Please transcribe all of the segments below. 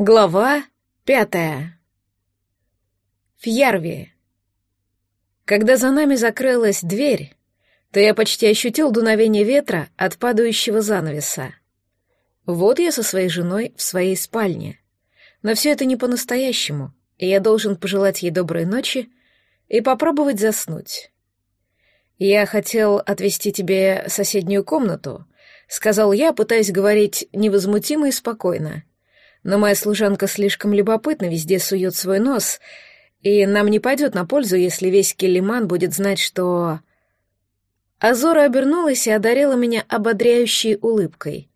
Глава пятая. Фьярви. Когда за нами закрылась дверь, то я почти ощутил дуновение ветра от падающего занавеса. Вот я со своей женой в своей спальне. Но все это не по-настоящему, и я должен пожелать ей доброй ночи и попробовать заснуть. «Я хотел отвести тебе соседнюю комнату», — сказал я, пытаясь говорить невозмутимо и спокойно — но моя служанка слишком любопытна, везде сует свой нос, и нам не пойдет на пользу, если весь Келлиман будет знать, что... Азора обернулась и одарила меня ободряющей улыбкой.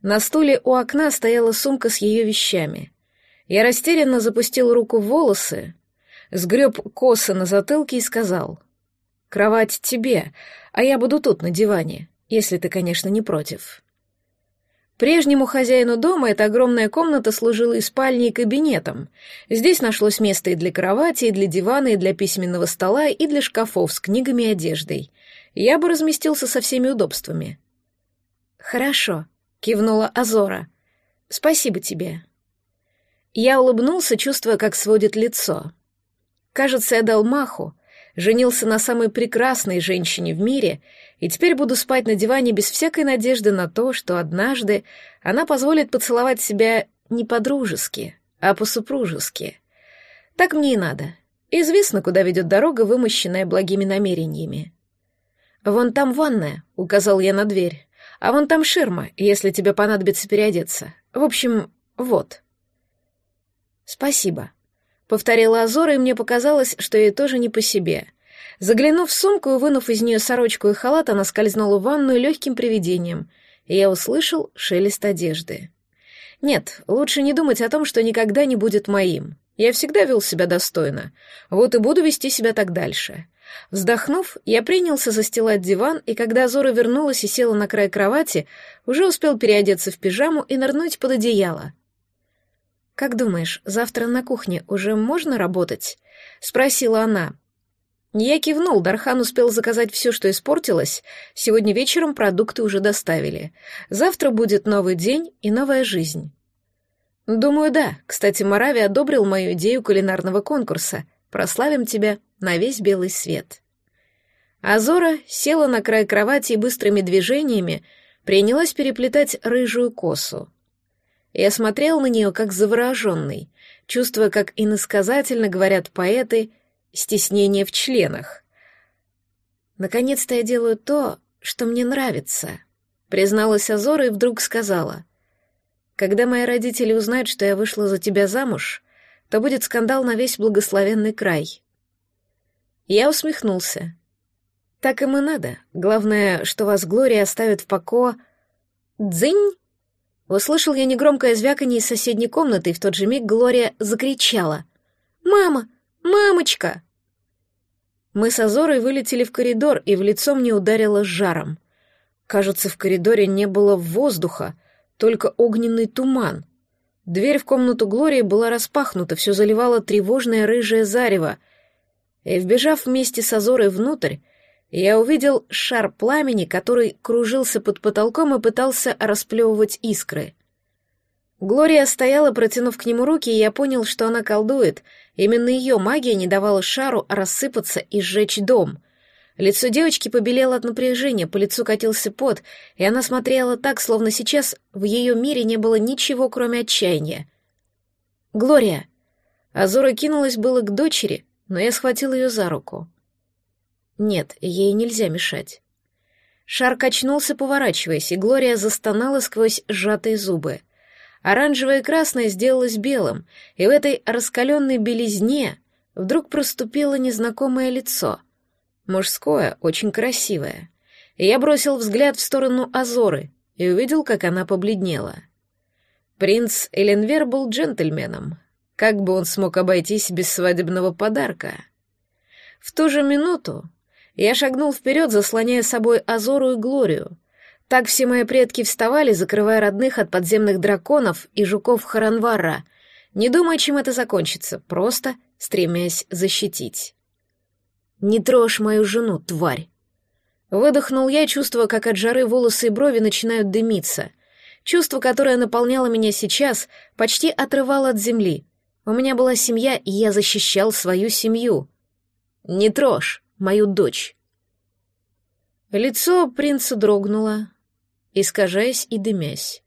На стуле у окна стояла сумка с ее вещами. Я растерянно запустил руку в волосы, сгреб косы на затылке и сказал, «Кровать тебе, а я буду тут на диване, если ты, конечно, не против». Прежнему хозяину дома эта огромная комната служила и спальней, и кабинетом. Здесь нашлось место и для кровати, и для дивана, и для письменного стола, и для шкафов с книгами и одеждой. Я бы разместился со всеми удобствами. «Хорошо», — кивнула Азора. «Спасибо тебе». Я улыбнулся, чувствуя, как сводит лицо. Кажется, я дал маху, женился на самой прекрасной женщине в мире и теперь буду спать на диване без всякой надежды на то, что однажды она позволит поцеловать себя не по-дружески, а по-супружески. Так мне и надо. Известно, куда ведет дорога, вымощенная благими намерениями. «Вон там ванная», — указал я на дверь. «А вон там ширма, если тебе понадобится переодеться. В общем, вот». «Спасибо», Повторила Азора, и мне показалось, что ей тоже не по себе. Заглянув в сумку и вынув из нее сорочку и халат, она скользнула в ванную легким привидением, и я услышал шелест одежды. Нет, лучше не думать о том, что никогда не будет моим. Я всегда вел себя достойно. Вот и буду вести себя так дальше. Вздохнув, я принялся застилать диван, и когда Зора вернулась и села на край кровати, уже успел переодеться в пижаму и нырнуть под одеяло. «Как думаешь, завтра на кухне уже можно работать?» — спросила она. Я кивнул, Дархан успел заказать все, что испортилось. Сегодня вечером продукты уже доставили. Завтра будет новый день и новая жизнь. Думаю, да. Кстати, Марави одобрил мою идею кулинарного конкурса. Прославим тебя на весь белый свет. Азора села на край кровати и быстрыми движениями принялась переплетать рыжую косу. Я смотрел на нее как завороженный, чувствуя, как иносказательно говорят поэты, стеснение в членах. «Наконец-то я делаю то, что мне нравится», — призналась Азора и вдруг сказала. «Когда мои родители узнают, что я вышла за тебя замуж, то будет скандал на весь благословенный край». Я усмехнулся. «Так им и надо. Главное, что вас Глория оставит в поко...» «Дзынь!» Услышал я негромкое звяканье из соседней комнаты, и в тот же миг Глория закричала. «Мама! Мамочка!» Мы с Азорой вылетели в коридор, и в лицо мне ударило жаром. Кажется, в коридоре не было воздуха, только огненный туман. Дверь в комнату Глории была распахнута, все заливало тревожное рыжее зарево. И, вбежав вместе с Азорой внутрь, я увидел шар пламени, который кружился под потолком и пытался расплевывать искры. Глория стояла, протянув к нему руки, и я понял, что она колдует. Именно ее магия не давала шару рассыпаться и сжечь дом. Лицо девочки побелело от напряжения, по лицу катился пот, и она смотрела так, словно сейчас в ее мире не было ничего, кроме отчаяния. «Глория!» Азора кинулась было к дочери, но я схватил ее за руку. Нет, ей нельзя мешать. Шар качнулся, поворачиваясь, и Глория застонала сквозь сжатые зубы. Оранжевое и красное сделалось белым, и в этой раскаленной белизне вдруг проступило незнакомое лицо. Мужское, очень красивое. Я бросил взгляд в сторону Азоры и увидел, как она побледнела. Принц Эленвер был джентльменом. Как бы он смог обойтись без свадебного подарка? В ту же минуту я шагнул вперед, заслоняя собой Азору и Глорию. Так все мои предки вставали, закрывая родных от подземных драконов и жуков Харанвара, не думая, чем это закончится, просто стремясь защитить. «Не трожь мою жену, тварь!» Выдохнул я, чувствуя, как от жары волосы и брови начинают дымиться. Чувство, которое наполняло меня сейчас, почти отрывало от земли. У меня была семья, и я защищал свою семью. Не трожь мою дочь. Лицо принца дрогнуло, искажаясь и дымясь.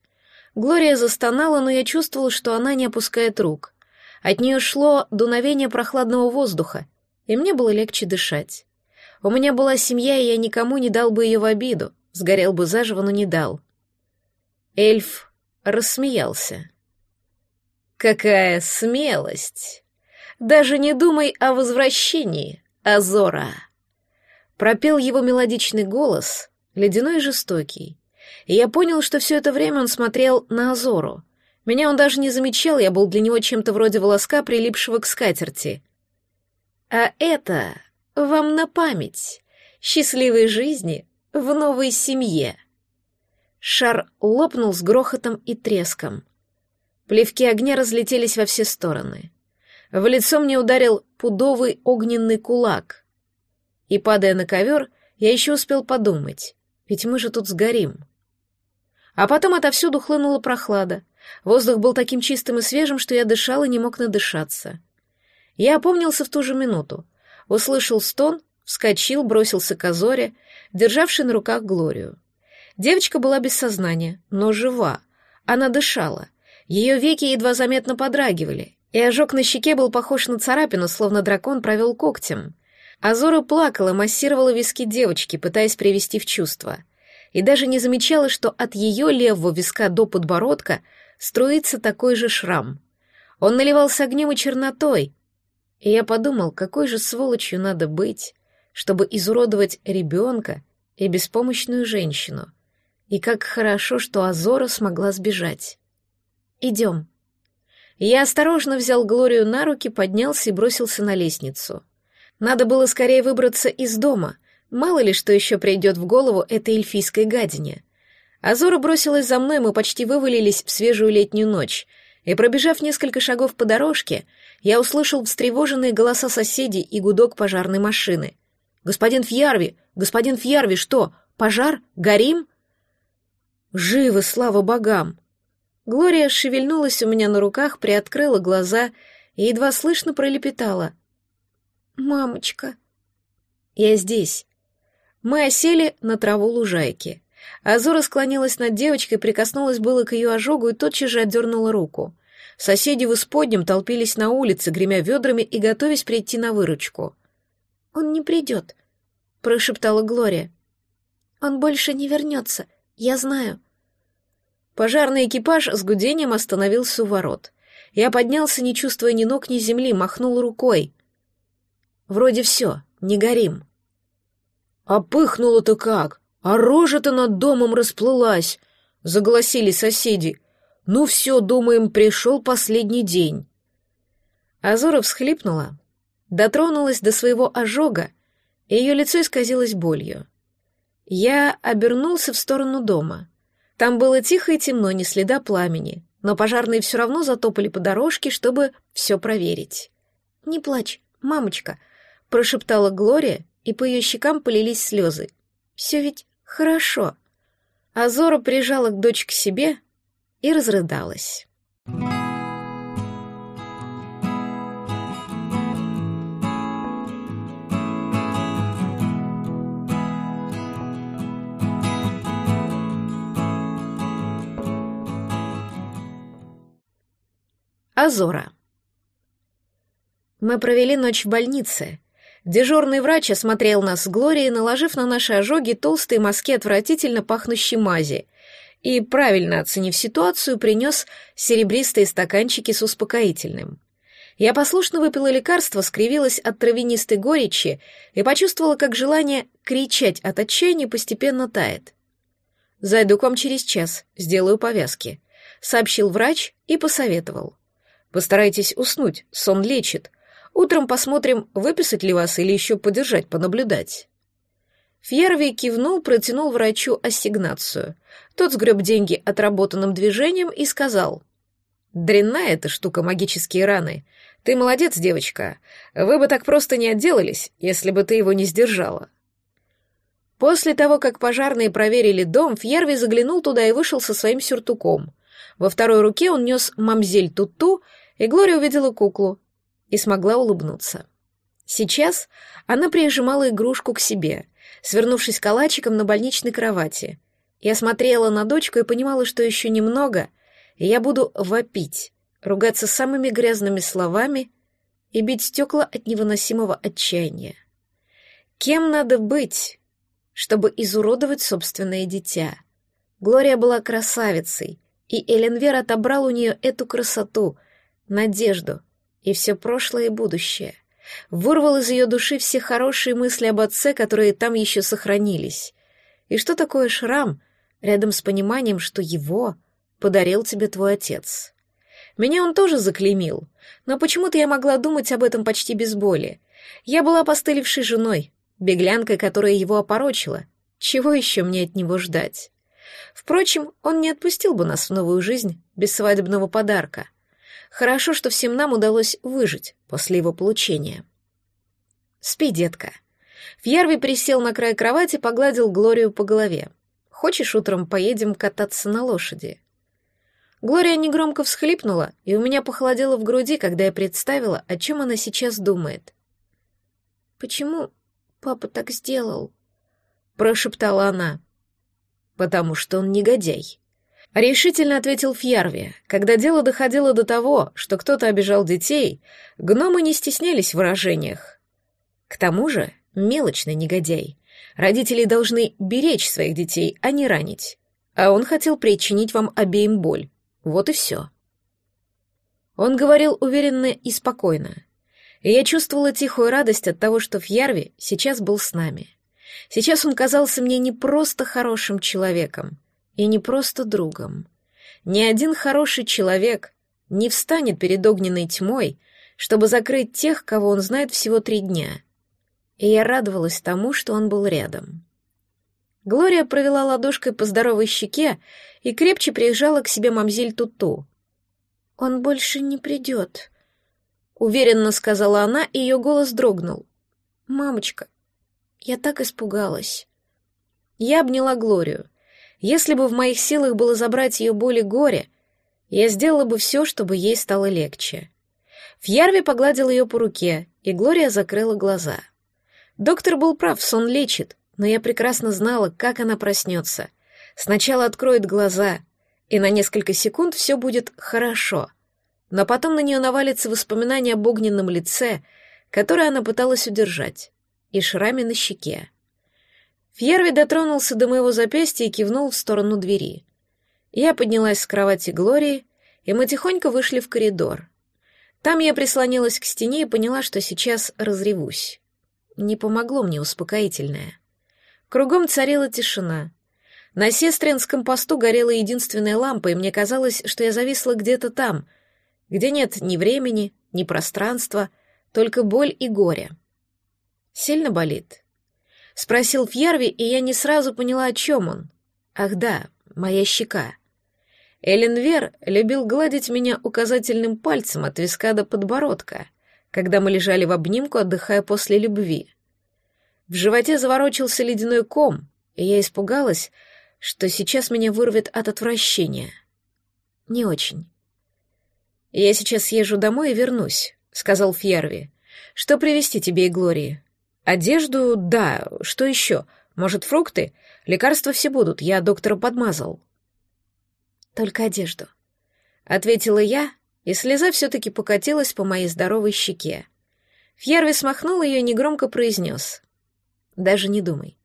Глория застонала, но я чувствовал, что она не опускает рук. От нее шло дуновение прохладного воздуха, и мне было легче дышать. У меня была семья, и я никому не дал бы ее в обиду, сгорел бы заживо, но не дал. Эльф рассмеялся. «Какая смелость! Даже не думай о возвращении, Азора!» Пропел его мелодичный голос, ледяной и жестокий. И я понял, что все это время он смотрел на Азору. Меня он даже не замечал, я был для него чем-то вроде волоска, прилипшего к скатерти. «А это вам на память. Счастливой жизни в новой семье!» Шар лопнул с грохотом и треском. Плевки огня разлетелись во все стороны. В лицо мне ударил пудовый огненный кулак. И, падая на ковер, я еще успел подумать, ведь мы же тут сгорим. А потом отовсюду хлынула прохлада. Воздух был таким чистым и свежим, что я дышал и не мог надышаться. Я опомнился в ту же минуту. Услышал стон, вскочил, бросился к Азоре, державшей на руках Глорию. Девочка была без сознания, но жива. Она дышала. Ее веки едва заметно подрагивали, и ожог на щеке был похож на царапину, словно дракон провел когтем. Азора плакала, массировала виски девочки, пытаясь привести в чувство. И даже не замечала, что от ее левого виска до подбородка струится такой же шрам. Он наливался огнем и чернотой. И я подумал, какой же сволочью надо быть, чтобы изуродовать ребенка и беспомощную женщину. И как хорошо, что Азора смогла сбежать. «Идем». Я осторожно взял Глорию на руки, поднялся и бросился на лестницу. Надо было скорее выбраться из дома, мало ли что еще придет в голову этой эльфийской гадине. Азора бросилась за мной, мы почти вывалились в свежую летнюю ночь, и, пробежав несколько шагов по дорожке, я услышал встревоженные голоса соседей и гудок пожарной машины. «Господин Фьярви! Господин Фьярви, что, пожар? Горим?» Живы, слава богам! Глория шевельнулась у меня на руках, приоткрыла глаза и едва слышно пролепетала. «Мамочка!» «Я здесь». Мы осели на траву лужайки. Азура склонилась над девочкой, прикоснулась было к ее ожогу и тотчас же отдернула руку. Соседи в исподнем толпились на улице, гремя ведрами и готовясь прийти на выручку. «Он не придет», — прошептала Глория. «Он больше не вернется, я знаю». Пожарный экипаж с гудением остановился у ворот. Я поднялся, не чувствуя ни ног, ни земли, махнул рукой. Вроде все, не горим. А пыхнуло-то как? А рожа-то над домом расплылась, загласили соседи. Ну все, думаем, пришел последний день. Азора всхлипнула, дотронулась до своего ожога, и ее лицо исказилось болью. Я обернулся в сторону дома — там было тихо и темно, ни следа пламени, но пожарные все равно затопали по дорожке, чтобы все проверить. «Не плачь, мамочка», — прошептала Глория, и по ее щекам полились слезы. «Все ведь хорошо». Азора прижала к дочь к себе и разрыдалась. Азора. Мы провели ночь в больнице. Дежурный врач осмотрел нас с Глорией, наложив на наши ожоги толстые мазки отвратительно пахнущей мази, и, правильно оценив ситуацию, принес серебристые стаканчики с успокоительным. Я послушно выпила лекарство, скривилась от травянистой горечи и почувствовала, как желание кричать от отчаяния постепенно тает. «Зайду к вам через час, сделаю повязки», — сообщил врач и посоветовал. Постарайтесь уснуть, сон лечит. Утром посмотрим, выписать ли вас или еще подержать, понаблюдать». Фьерви кивнул, протянул врачу ассигнацию. Тот сгреб деньги отработанным движением и сказал. «Дрянная эта штука, магические раны. Ты молодец, девочка. Вы бы так просто не отделались, если бы ты его не сдержала». После того, как пожарные проверили дом, Фьерви заглянул туда и вышел со своим сюртуком. Во второй руке он нес мамзель Тутту, и Глория увидела куклу и смогла улыбнуться. Сейчас она прижимала игрушку к себе, свернувшись калачиком на больничной кровати. Я смотрела на дочку и понимала, что еще немного, и я буду вопить, ругаться самыми грязными словами и бить стекла от невыносимого отчаяния. Кем надо быть, чтобы изуродовать собственное дитя? Глория была красавицей, и Эленвер отобрал у нее эту красоту, надежду и все прошлое и будущее. Вырвал из ее души все хорошие мысли об отце, которые там еще сохранились. И что такое шрам рядом с пониманием, что его подарил тебе твой отец? Меня он тоже заклеймил, но почему-то я могла думать об этом почти без боли. Я была постылившей женой, беглянкой, которая его опорочила. Чего еще мне от него ждать? Впрочем, он не отпустил бы нас в новую жизнь без свадебного подарка. Хорошо, что всем нам удалось выжить после его получения. «Спи, детка». Фьярви присел на край кровати, погладил Глорию по голове. «Хочешь, утром поедем кататься на лошади?» Глория негромко всхлипнула, и у меня похолодело в груди, когда я представила, о чем она сейчас думает. «Почему папа так сделал?» — прошептала она. «Потому что он негодяй», Решительно ответил Фьярви. Когда дело доходило до того, что кто-то обижал детей, гномы не стеснялись в выражениях. К тому же, мелочный негодяй. Родители должны беречь своих детей, а не ранить. А он хотел причинить вам обеим боль. Вот и все. Он говорил уверенно и спокойно. И я чувствовала тихую радость от того, что Фьярви сейчас был с нами. Сейчас он казался мне не просто хорошим человеком, и не просто другом. Ни один хороший человек не встанет перед огненной тьмой, чтобы закрыть тех, кого он знает всего три дня. И я радовалась тому, что он был рядом. Глория провела ладошкой по здоровой щеке и крепче приезжала к себе мамзель Туту. «Он больше не придет», — уверенно сказала она, и ее голос дрогнул. «Мамочка, я так испугалась». Я обняла Глорию. Если бы в моих силах было забрать ее боль и горе, я сделала бы все, чтобы ей стало легче. Фьярви погладил ее по руке, и Глория закрыла глаза. Доктор был прав, сон лечит, но я прекрасно знала, как она проснется. Сначала откроет глаза, и на несколько секунд все будет хорошо. Но потом на нее навалится воспоминание об огненном лице, которое она пыталась удержать, и шраме на щеке. Фьерви дотронулся до моего запястья и кивнул в сторону двери. Я поднялась с кровати Глории, и мы тихонько вышли в коридор. Там я прислонилась к стене и поняла, что сейчас разревусь. Не помогло мне успокоительное. Кругом царила тишина. На сестринском посту горела единственная лампа, и мне казалось, что я зависла где-то там, где нет ни времени, ни пространства, только боль и горе. Сильно болит? — спросил Фьярви, и я не сразу поняла, о чем он. Ах да, моя щека. Эленвер любил гладить меня указательным пальцем от виска до подбородка, когда мы лежали в обнимку, отдыхая после любви. В животе заворочился ледяной ком, и я испугалась, что сейчас меня вырвет от отвращения. Не очень. «Я сейчас съезжу домой и вернусь», — сказал Фьярви. «Что привезти тебе и Глории? Одежду, да, что еще? Может, фрукты? Лекарства все будут, я доктора подмазал. Только одежду. Ответила я, и слеза все-таки покатилась по моей здоровой щеке. Фьерви смахнул ее и негромко произнес. «Даже не думай.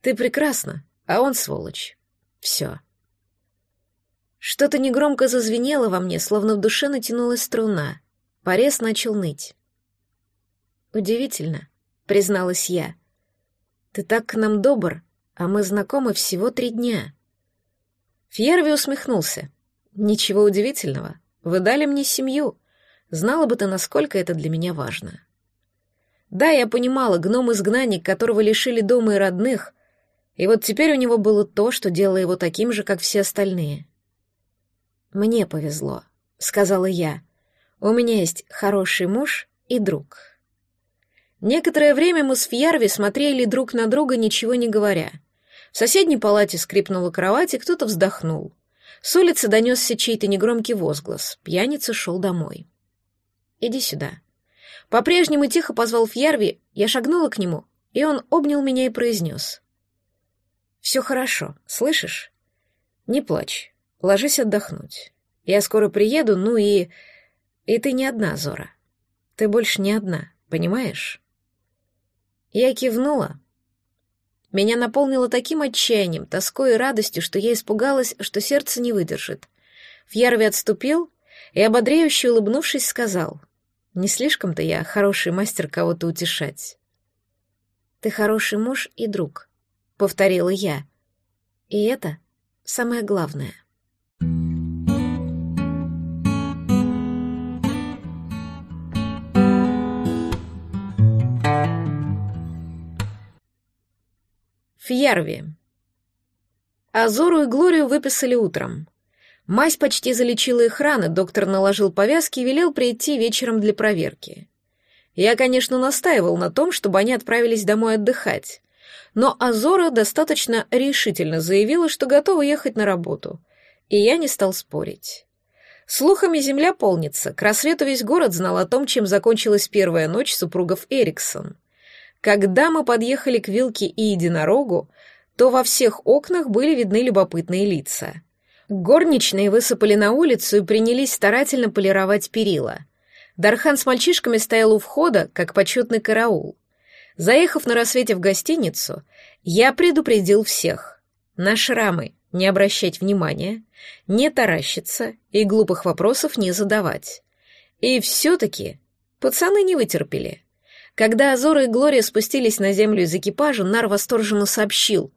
Ты прекрасна, а он сволочь. Все». Что-то негромко зазвенело во мне, словно в душе натянулась струна. Порез начал ныть. Удивительно призналась я. Ты так к нам добр, а мы знакомы всего три дня. Фьерви усмехнулся. Ничего удивительного. Вы дали мне семью. Знала бы ты, насколько это для меня важно. Да, я понимала, гном-изгнанник, которого лишили дома и родных, и вот теперь у него было то, что делало его таким же, как все остальные. «Мне повезло», — сказала я. «У меня есть хороший муж и друг». Некоторое время мы с Фьярви смотрели друг на друга, ничего не говоря. В соседней палате скрипнула кровать, и кто-то вздохнул. С улицы донесся чей-то негромкий возглас. Пьяница шел домой. «Иди сюда». По-прежнему тихо позвал Фьярви, я шагнула к нему, и он обнял меня и произнес. «Все хорошо, слышишь? Не плачь, ложись отдохнуть. Я скоро приеду, ну и... И ты не одна, Зора. Ты больше не одна, понимаешь?» Я кивнула. Меня наполнило таким отчаянием, тоской и радостью, что я испугалась, что сердце не выдержит. Фьярви отступил и, ободряюще улыбнувшись, сказал, «Не слишком-то я хороший мастер кого-то утешать». «Ты хороший муж и друг», — повторила я. «И это самое главное». Фьярви. Азору и Глорию выписали утром. Мазь почти залечила их раны, доктор наложил повязки и велел прийти вечером для проверки. Я, конечно, настаивал на том, чтобы они отправились домой отдыхать, но Азора достаточно решительно заявила, что готова ехать на работу, и я не стал спорить. Слухами земля полнится, к рассвету весь город знал о том, чем закончилась первая ночь супругов Эриксон — когда мы подъехали к вилке и единорогу, то во всех окнах были видны любопытные лица. Горничные высыпали на улицу и принялись старательно полировать перила. Дархан с мальчишками стоял у входа, как почетный караул. Заехав на рассвете в гостиницу, я предупредил всех. На шрамы не обращать внимания, не таращиться и глупых вопросов не задавать. И все-таки пацаны не вытерпели. Когда Азора и Глория спустились на землю из экипажа, Нар восторженно сообщил.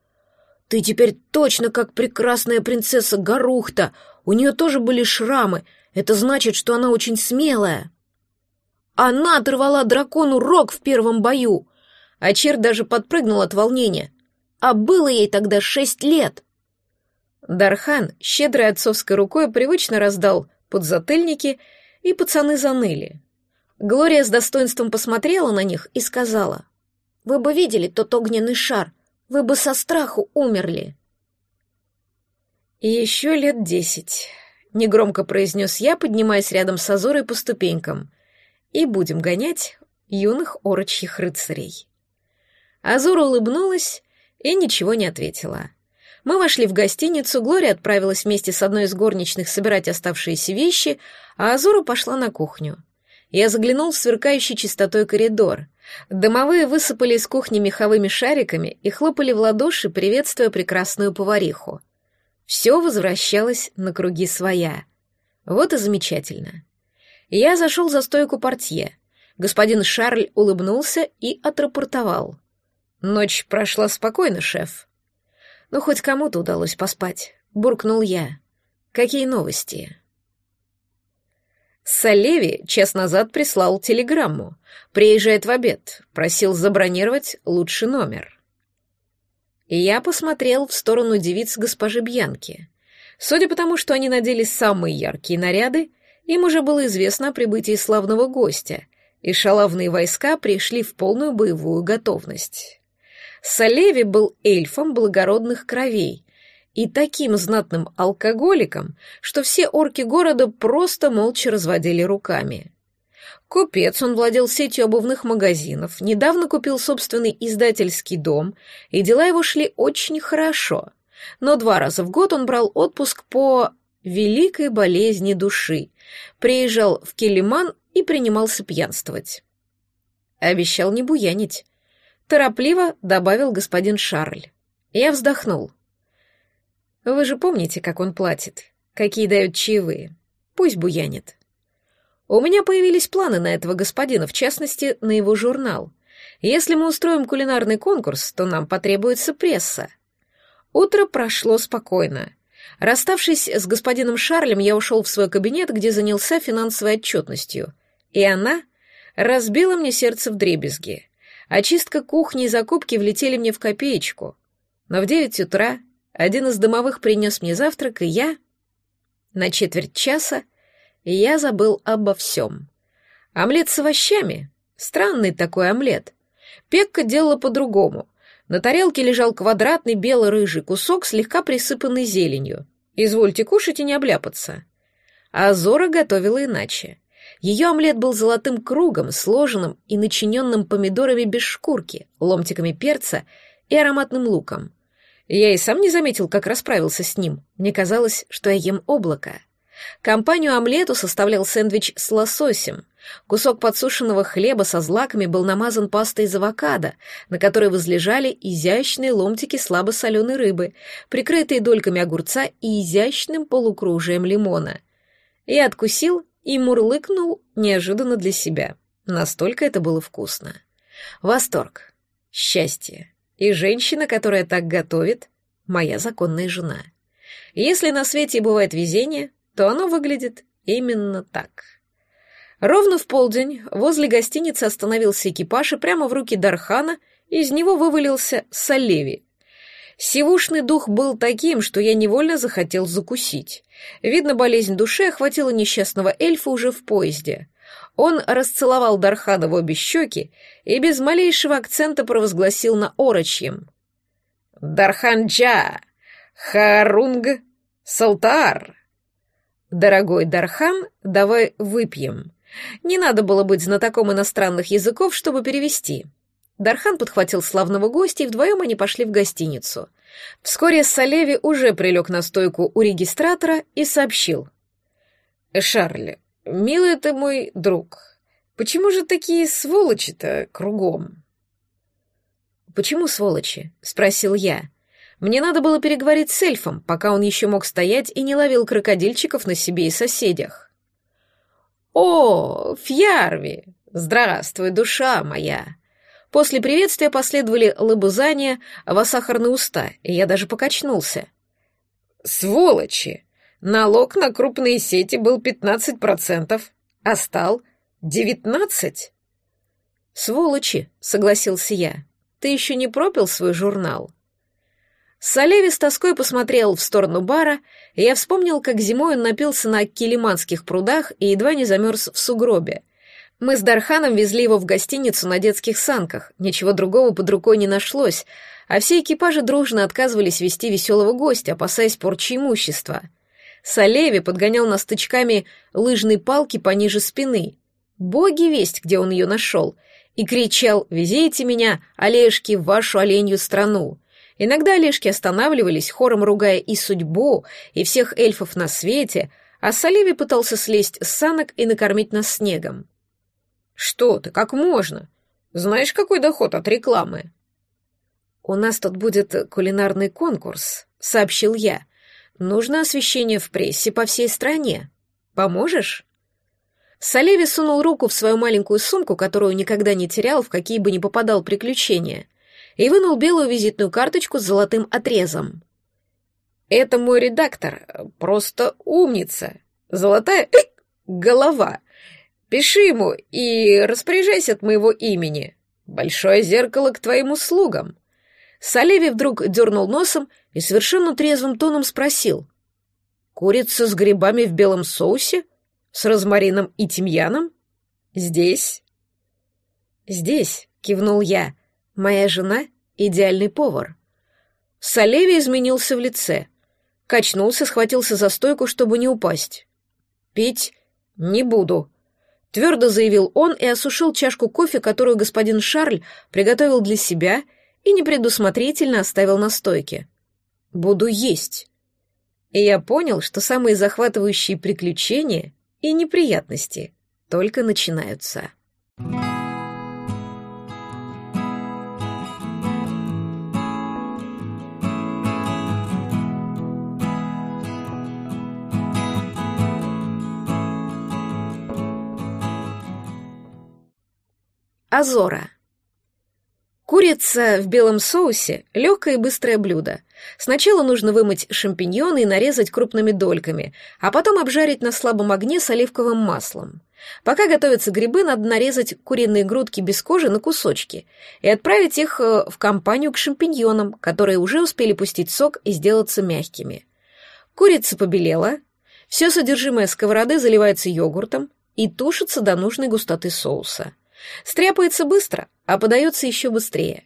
«Ты теперь точно как прекрасная принцесса Гарухта. У нее тоже были шрамы. Это значит, что она очень смелая». Она оторвала дракону рог в первом бою. А Чер даже подпрыгнул от волнения. А было ей тогда шесть лет. Дархан щедрой отцовской рукой привычно раздал подзатыльники, и пацаны заныли. Глория с достоинством посмотрела на них и сказала, «Вы бы видели тот огненный шар, вы бы со страху умерли». «И еще лет десять», — негромко произнес я, поднимаясь рядом с Азорой по ступенькам, «и будем гонять юных орочьих рыцарей». Азора улыбнулась и ничего не ответила. Мы вошли в гостиницу, Глория отправилась вместе с одной из горничных собирать оставшиеся вещи, а Азора пошла на кухню. Я заглянул в сверкающий чистотой коридор. Домовые высыпали из кухни меховыми шариками и хлопали в ладоши, приветствуя прекрасную повариху. Все возвращалось на круги своя. Вот и замечательно. Я зашел за стойку портье. Господин Шарль улыбнулся и отрапортовал. «Ночь прошла спокойно, шеф». «Ну, хоть кому-то удалось поспать», — буркнул я. «Какие новости?» Салеви час назад прислал телеграмму. Приезжает в обед, просил забронировать лучший номер. Я посмотрел в сторону девиц госпожи Бьянки. Судя по тому, что они надели самые яркие наряды, им уже было известно о прибытии славного гостя, и шалавные войска пришли в полную боевую готовность. Салеви был эльфом благородных кровей, и таким знатным алкоголиком, что все орки города просто молча разводили руками. Купец, он владел сетью обувных магазинов, недавно купил собственный издательский дом, и дела его шли очень хорошо. Но два раза в год он брал отпуск по великой болезни души, приезжал в Келиман и принимался пьянствовать. Обещал не буянить. Торопливо добавил господин Шарль. Я вздохнул. Вы же помните, как он платит, какие дают чаевые. Пусть буянит. У меня появились планы на этого господина, в частности, на его журнал. Если мы устроим кулинарный конкурс, то нам потребуется пресса. Утро прошло спокойно. Расставшись с господином Шарлем, я ушел в свой кабинет, где занялся финансовой отчетностью. И она разбила мне сердце в дребезги. Очистка кухни и закупки влетели мне в копеечку. Но в девять утра один из домовых принес мне завтрак, и я... На четверть часа я забыл обо всем. Омлет с овощами. Странный такой омлет. Пекка делала по-другому. На тарелке лежал квадратный бело-рыжий кусок, слегка присыпанный зеленью. Извольте кушать и не обляпаться. А Зора готовила иначе. Ее омлет был золотым кругом, сложенным и начиненным помидорами без шкурки, ломтиками перца и ароматным луком. Я и сам не заметил, как расправился с ним. Мне казалось, что я ем облако. Компанию омлету составлял сэндвич с лососем. Кусок подсушенного хлеба со злаками был намазан пастой из авокадо, на которой возлежали изящные ломтики слабосоленой рыбы, прикрытые дольками огурца и изящным полукружием лимона. Я откусил и мурлыкнул неожиданно для себя. Настолько это было вкусно. Восторг, счастье. И женщина, которая так готовит, моя законная жена. Если на свете бывает везение, то оно выглядит именно так. Ровно в полдень возле гостиницы остановился экипаж, и прямо в руки Дархана из него вывалился Салеви. Сивушный дух был таким, что я невольно захотел закусить. Видно, болезнь души охватила несчастного эльфа уже в поезде. Он расцеловал Дархана в обе щеки и без малейшего акцента провозгласил на орочьем. «Дарханджа! Харунг! Салтар!» «Дорогой Дархан, давай выпьем». Не надо было быть знатоком иностранных языков, чтобы перевести. Дархан подхватил славного гостя, и вдвоем они пошли в гостиницу. Вскоре Салеви уже прилег на стойку у регистратора и сообщил. «Шарль, милый ты мой друг, почему же такие сволочи-то кругом?» «Почему сволочи?» — спросил я. Мне надо было переговорить с эльфом, пока он еще мог стоять и не ловил крокодильчиков на себе и соседях. «О, Фьярви! Здравствуй, душа моя!» После приветствия последовали лобызания во сахарные уста, и я даже покачнулся. «Сволочи! Налог на крупные сети был 15%, а стал 19%. «Сволочи!» — согласился я. «Ты еще не пропил свой журнал?» Салеви с тоской посмотрел в сторону бара, и я вспомнил, как зимой он напился на килиманских прудах и едва не замерз в сугробе. Мы с Дарханом везли его в гостиницу на детских санках, ничего другого под рукой не нашлось, а все экипажи дружно отказывались вести веселого гостя, опасаясь порчи имущества. Салеви подгонял нас тычками лыжной палки пониже спины. Боги весть, где он ее нашел, и кричал «Везите меня, Олежки, в вашу оленью страну!» Иногда Олежки останавливались, хором ругая и судьбу, и всех эльфов на свете, а Салеви пытался слезть с санок и накормить нас снегом. «Что ты, как можно? Знаешь, какой доход от рекламы?» «У нас тут будет кулинарный конкурс», — сообщил я. «Нужно освещение в прессе по всей стране. Поможешь?» Салеви сунул руку в свою маленькую сумку, которую никогда не терял, в какие бы ни попадал приключения — и вынул белую визитную карточку с золотым отрезом. «Это мой редактор, просто умница, золотая голова. Пиши ему и распоряжайся от моего имени. Большое зеркало к твоим услугам». Салеви вдруг дернул носом и совершенно трезвым тоном спросил. «Курица с грибами в белом соусе? С розмарином и тимьяном? Здесь?» «Здесь», — кивнул я, Моя жена — идеальный повар. Салеви изменился в лице. Качнулся, схватился за стойку, чтобы не упасть. «Пить не буду», — твердо заявил он и осушил чашку кофе, которую господин Шарль приготовил для себя и непредусмотрительно оставил на стойке. «Буду есть». И я понял, что самые захватывающие приключения и неприятности только начинаются. Азора. Курица в белом соусе — легкое и быстрое блюдо. Сначала нужно вымыть шампиньоны и нарезать крупными дольками, а потом обжарить на слабом огне с оливковым маслом. Пока готовятся грибы, надо нарезать куриные грудки без кожи на кусочки и отправить их э, в компанию к шампиньонам, которые уже успели пустить сок и сделаться мягкими. Курица побелела, все содержимое сковороды заливается йогуртом и тушится до нужной густоты соуса. Стряпается быстро, а подается еще быстрее.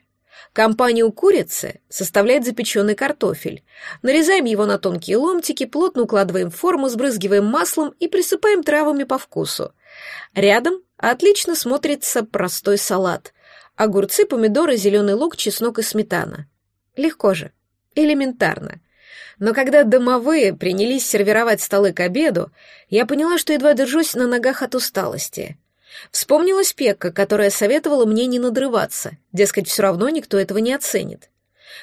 Компанию курицы составляет запеченный картофель. Нарезаем его на тонкие ломтики, плотно укладываем в форму, сбрызгиваем маслом и присыпаем травами по вкусу. Рядом отлично смотрится простой салат. Огурцы, помидоры, зеленый лук, чеснок и сметана. Легко же. Элементарно. Но когда домовые принялись сервировать столы к обеду, я поняла, что едва держусь на ногах от усталости. Вспомнилась Пекка, которая советовала мне не надрываться, дескать, все равно никто этого не оценит.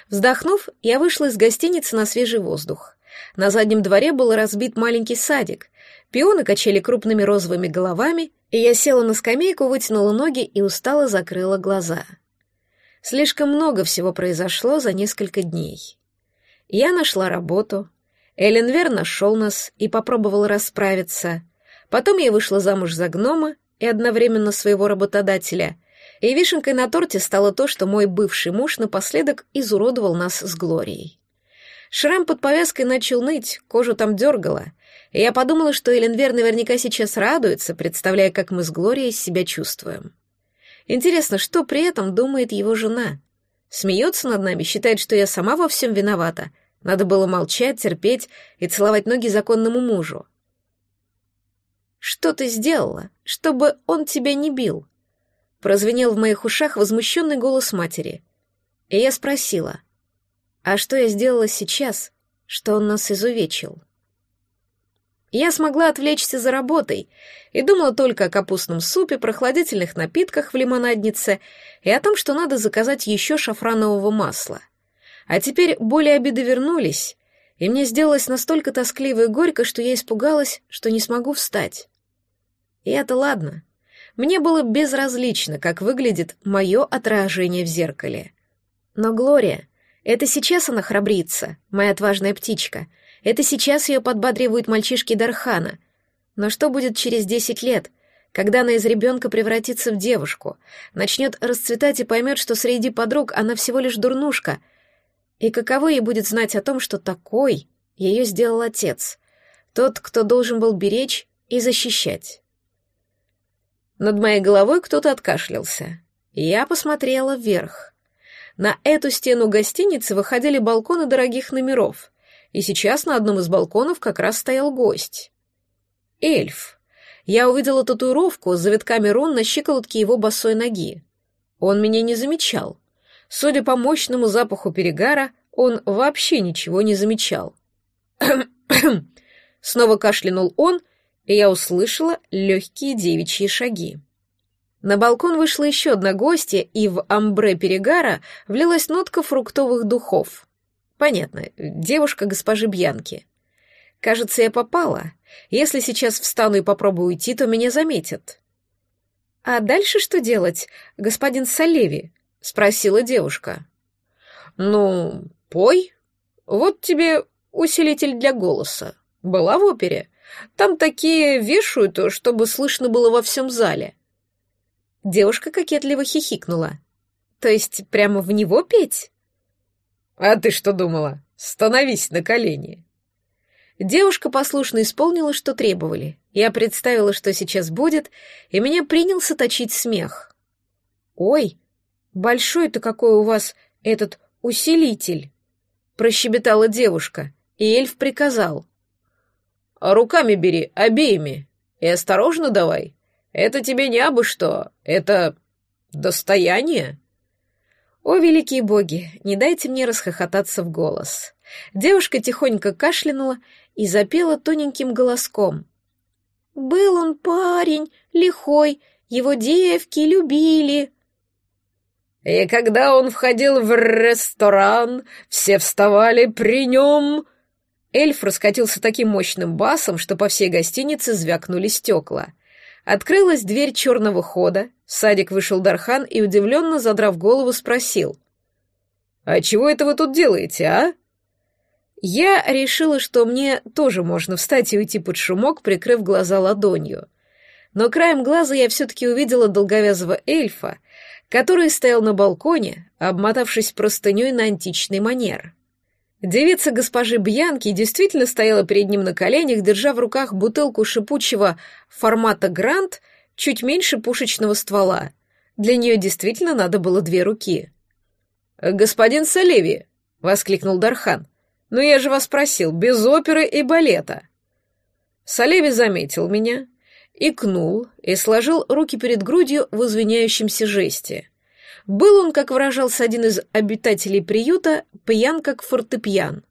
Вздохнув, я вышла из гостиницы на свежий воздух. На заднем дворе был разбит маленький садик. Пионы качали крупными розовыми головами, и я села на скамейку, вытянула ноги и устало закрыла глаза. Слишком много всего произошло за несколько дней. Я нашла работу. Эленвер нашел нас и попробовал расправиться. Потом я вышла замуж за гнома и одновременно своего работодателя. И вишенкой на торте стало то, что мой бывший муж напоследок изуродовал нас с Глорией. Шрам под повязкой начал ныть, кожу там дергало, и я подумала, что Эленвер наверняка сейчас радуется, представляя, как мы с Глорией себя чувствуем. Интересно, что при этом думает его жена? Смеется над нами, считает, что я сама во всем виновата, надо было молчать, терпеть и целовать ноги законному мужу. «Что ты сделала, чтобы он тебя не бил?» Прозвенел в моих ушах возмущенный голос матери. И я спросила, «А что я сделала сейчас, что он нас изувечил?» Я смогла отвлечься за работой и думала только о капустном супе, прохладительных напитках в лимонаднице и о том, что надо заказать еще шафранового масла — а теперь боли обиды вернулись, и мне сделалось настолько тоскливо и горько, что я испугалась, что не смогу встать. И это ладно. Мне было безразлично, как выглядит мое отражение в зеркале. Но Глория, это сейчас она храбрится, моя отважная птичка. Это сейчас ее подбадривают мальчишки Дархана. Но что будет через десять лет, когда она из ребенка превратится в девушку, начнет расцветать и поймет, что среди подруг она всего лишь дурнушка — и каково ей будет знать о том, что такой ее сделал отец, тот, кто должен был беречь и защищать? Над моей головой кто-то откашлялся. Я посмотрела вверх. На эту стену гостиницы выходили балконы дорогих номеров, и сейчас на одном из балконов как раз стоял гость. Эльф. Я увидела татуировку с завитками рун на щиколотке его босой ноги. Он меня не замечал. Судя по мощному запаху перегара, он вообще ничего не замечал. Снова кашлянул он, я услышала легкие девичьи шаги. На балкон вышла еще одна гостья, и в амбре перегара влилась нотка фруктовых духов. Понятно, девушка госпожи Бьянки. Кажется, я попала. Если сейчас встану и попробую уйти, то меня заметят. А дальше что делать, господин Салеви? — спросила девушка. «Ну, пой. Вот тебе усилитель для голоса. Была в опере. Там такие вешают, чтобы слышно было во всем зале». Девушка кокетливо хихикнула. «То есть прямо в него петь?» «А ты что думала? Становись на колени!» Девушка послушно исполнила, что требовали. Я представила, что сейчас будет, и меня принялся точить смех. «Ой!» «Большой-то какой у вас этот усилитель!» — прощебетала девушка, и эльф приказал. «Руками бери, обеими, и осторожно давай. Это тебе не абы что, это достояние». «О, великие боги, не дайте мне расхохотаться в голос!» Девушка тихонько кашлянула и запела тоненьким голоском. «Был он парень, лихой, его девки любили». И когда он входил в ресторан, все вставали при нем. Эльф раскатился таким мощным басом, что по всей гостинице звякнули стекла. Открылась дверь черного хода, в садик вышел Дархан и, удивленно задрав голову, спросил. «А чего это вы тут делаете, а?» Я решила, что мне тоже можно встать и уйти под шумок, прикрыв глаза ладонью. Но краем глаза я все-таки увидела долговязого эльфа, который стоял на балконе, обмотавшись простыней на античный манер. Девица госпожи Бьянки действительно стояла перед ним на коленях, держа в руках бутылку шипучего формата «Грант» чуть меньше пушечного ствола. Для нее действительно надо было две руки. «Господин Салеви!» — воскликнул Дархан. «Но я же вас просил, без оперы и балета!» Салеви заметил меня, икнул и сложил руки перед грудью в извиняющемся жесте. Был он, как выражался один из обитателей приюта, пьян как фортепьян.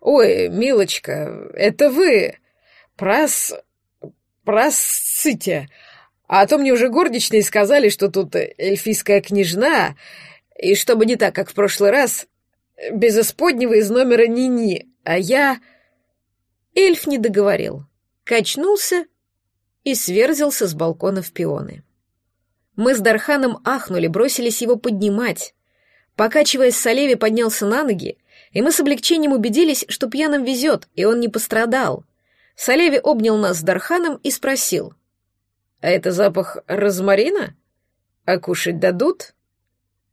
«Ой, милочка, это вы! Прос... просыте! А то мне уже горничные сказали, что тут эльфийская княжна, и чтобы не так, как в прошлый раз, без исподнего из номера Нини, а я...» Эльф не договорил, качнулся и сверзился с балкона в пионы. Мы с Дарханом ахнули, бросились его поднимать. Покачиваясь, Салеви поднялся на ноги, и мы с облегчением убедились, что пьяным везет, и он не пострадал. Салеви обнял нас с Дарханом и спросил. «А это запах розмарина? А кушать дадут?»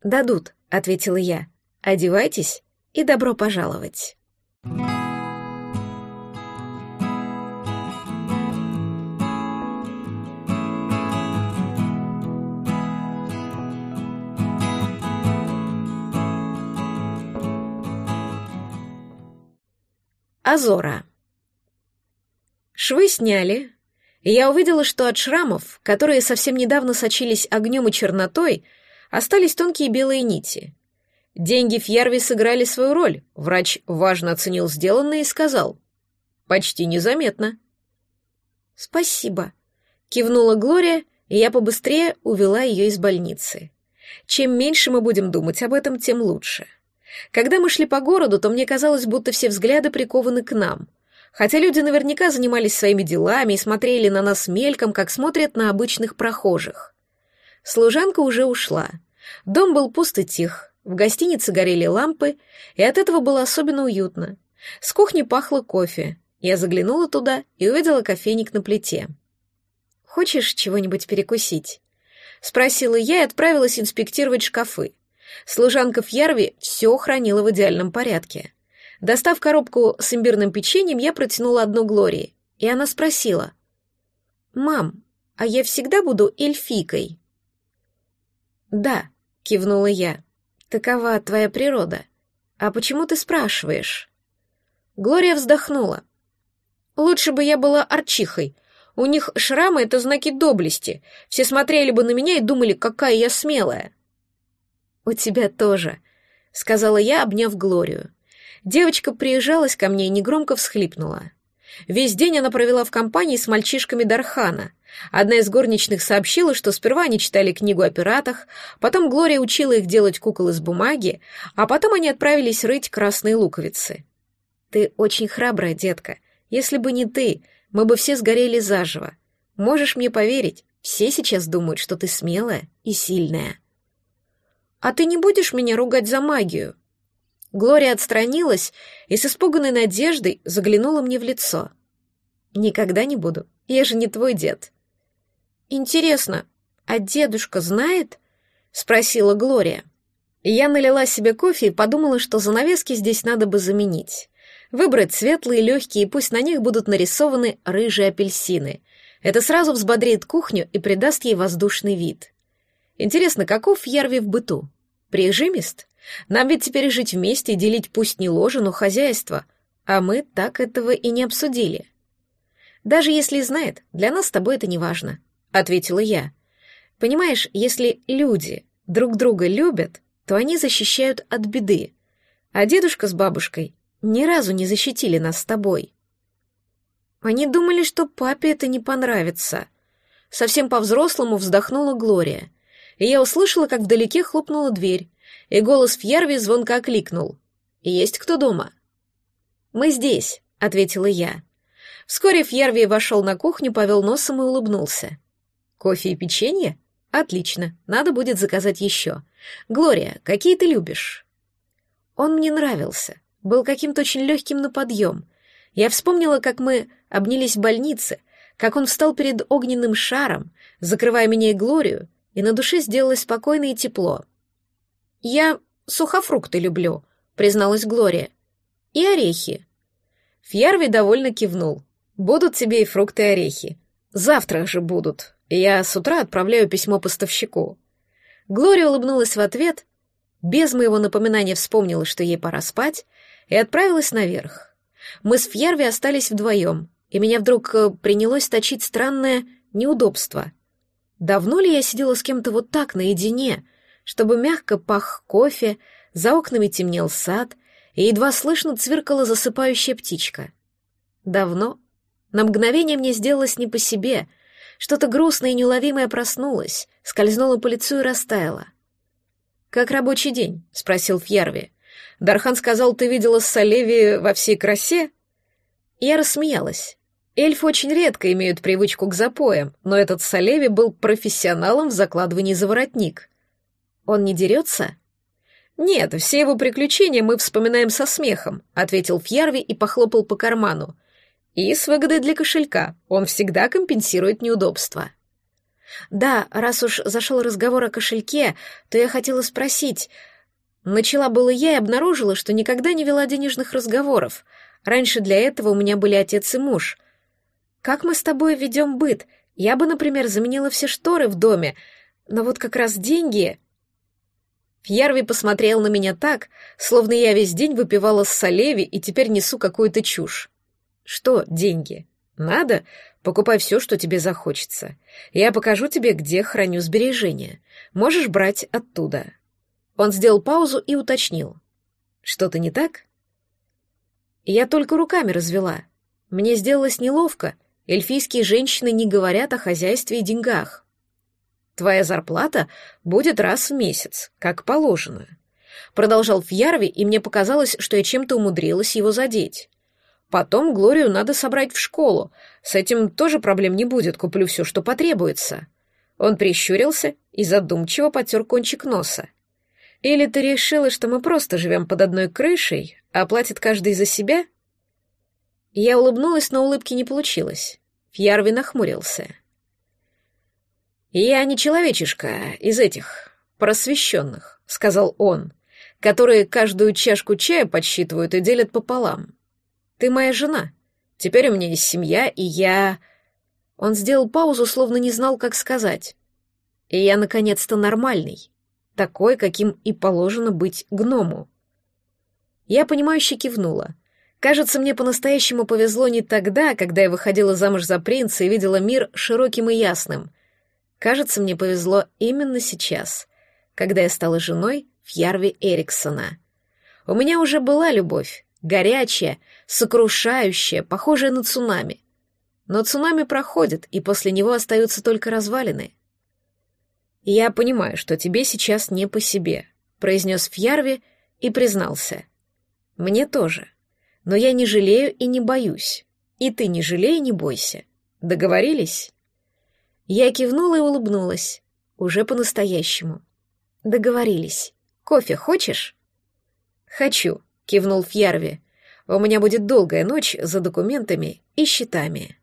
«Дадут», — ответила я. «Одевайтесь и добро пожаловать». Азора. Швы сняли, и я увидела, что от шрамов, которые совсем недавно сочились огнем и чернотой, остались тонкие белые нити. Деньги в Ярве сыграли свою роль. Врач важно оценил сделанное и сказал. «Почти незаметно». «Спасибо», — кивнула Глория, и я побыстрее увела ее из больницы. Чем меньше мы будем думать об этом, тем лучше. Когда мы шли по городу, то мне казалось, будто все взгляды прикованы к нам. Хотя люди наверняка занимались своими делами и смотрели на нас мельком, как смотрят на обычных прохожих. Служанка уже ушла. Дом был пуст и тих. В гостинице горели лампы, и от этого было особенно уютно. С кухни пахло кофе. Я заглянула туда и увидела кофейник на плите. «Хочешь чего-нибудь перекусить?» Спросила я и отправилась инспектировать шкафы. Служанка в Ярве все хранила в идеальном порядке. Достав коробку с имбирным печеньем, я протянула одну Глории, и она спросила. «Мам, а я всегда буду эльфикой?» «Да», — кивнула я, — «такова твоя природа. А почему ты спрашиваешь?» Глория вздохнула. «Лучше бы я была арчихой. У них шрамы — это знаки доблести. Все смотрели бы на меня и думали, какая я смелая». «У тебя тоже», — сказала я, обняв Глорию. Девочка приезжалась ко мне и негромко всхлипнула. Весь день она провела в компании с мальчишками Дархана. Одна из горничных сообщила, что сперва они читали книгу о пиратах, потом Глория учила их делать кукол из бумаги, а потом они отправились рыть красные луковицы. «Ты очень храбрая, детка. Если бы не ты, мы бы все сгорели заживо. Можешь мне поверить, все сейчас думают, что ты смелая и сильная». «А ты не будешь меня ругать за магию?» Глория отстранилась и с испуганной надеждой заглянула мне в лицо. «Никогда не буду. Я же не твой дед». «Интересно, а дедушка знает?» — спросила Глория. Я налила себе кофе и подумала, что занавески здесь надо бы заменить. Выбрать светлые, легкие, пусть на них будут нарисованы рыжие апельсины. Это сразу взбодрит кухню и придаст ей воздушный вид. Интересно, каков Ярви в быту? Прижимист? Нам ведь теперь жить вместе и делить пусть не ложе, но хозяйство, а мы так этого и не обсудили. Даже если знает, для нас с тобой это не важно, ответила я. Понимаешь, если люди друг друга любят, то они защищают от беды, а дедушка с бабушкой ни разу не защитили нас с тобой. Они думали, что папе это не понравится. Совсем по-взрослому вздохнула Глория и я услышала, как вдалеке хлопнула дверь, и голос Фьерви звонко окликнул. «Есть кто дома?» «Мы здесь», — ответила я. Вскоре Фьерви вошел на кухню, повел носом и улыбнулся. «Кофе и печенье? Отлично, надо будет заказать еще. Глория, какие ты любишь?» Он мне нравился, был каким-то очень легким на подъем. Я вспомнила, как мы обнялись в больнице, как он встал перед огненным шаром, закрывая меня и Глорию, и на душе сделалось спокойно и тепло. «Я сухофрукты люблю», — призналась Глория. «И орехи». Фьярви довольно кивнул. «Будут тебе и фрукты и орехи. Завтра же будут. Я с утра отправляю письмо поставщику». Глория улыбнулась в ответ, без моего напоминания вспомнила, что ей пора спать, и отправилась наверх. Мы с Фьерви остались вдвоем, и меня вдруг э, принялось точить странное неудобство. Давно ли я сидела с кем-то вот так, наедине, чтобы мягко пах кофе, за окнами темнел сад, и едва слышно цвиркала засыпающая птичка? Давно. На мгновение мне сделалось не по себе, что-то грустное и неуловимое проснулось, скользнуло по лицу и растаяло. «Как рабочий день?» — спросил Фьярви. «Дархан сказал, ты видела Салеви во всей красе?» Я рассмеялась. Эльфы очень редко имеют привычку к запоям, но этот Салеви был профессионалом в закладывании за воротник. Он не дерется? Нет, все его приключения мы вспоминаем со смехом, ответил Фьярви и похлопал по карману. И с выгодой для кошелька. Он всегда компенсирует неудобства. Да, раз уж зашел разговор о кошельке, то я хотела спросить. Начала было я и обнаружила, что никогда не вела денежных разговоров. Раньше для этого у меня были отец и муж. Как мы с тобой ведем быт? Я бы, например, заменила все шторы в доме, но вот как раз деньги... Фьярви посмотрел на меня так, словно я весь день выпивала с Салеви и теперь несу какую-то чушь. Что деньги? Надо? Покупай все, что тебе захочется. Я покажу тебе, где храню сбережения. Можешь брать оттуда. Он сделал паузу и уточнил. Что-то не так? Я только руками развела. Мне сделалось неловко. Эльфийские женщины не говорят о хозяйстве и деньгах. Твоя зарплата будет раз в месяц, как положено. Продолжал Фьярви, и мне показалось, что я чем-то умудрилась его задеть. Потом Глорию надо собрать в школу. С этим тоже проблем не будет, куплю все, что потребуется. Он прищурился и задумчиво потер кончик носа. Или ты решила, что мы просто живем под одной крышей, а платит каждый за себя? Я улыбнулась, но улыбки не получилось. Фьярви нахмурился. «Я не человечишка из этих просвещенных», — сказал он, «которые каждую чашку чая подсчитывают и делят пополам. Ты моя жена. Теперь у меня есть семья, и я...» Он сделал паузу, словно не знал, как сказать. «И я, наконец-то, нормальный. Такой, каким и положено быть гному». Я, понимающе кивнула. Кажется, мне по-настоящему повезло не тогда, когда я выходила замуж за принца и видела мир широким и ясным. Кажется, мне повезло именно сейчас, когда я стала женой Фьярви Эриксона. У меня уже была любовь, горячая, сокрушающая, похожая на цунами. Но цунами проходит, и после него остаются только развалины. «Я понимаю, что тебе сейчас не по себе», — произнес Фьярви и признался. «Мне тоже. Но я не жалею и не боюсь. И ты не жалей и не бойся. Договорились?» Я кивнула и улыбнулась. Уже по-настоящему. «Договорились. Кофе хочешь?» «Хочу», кивнул Фьярви. У меня будет долгая ночь за документами и счетами.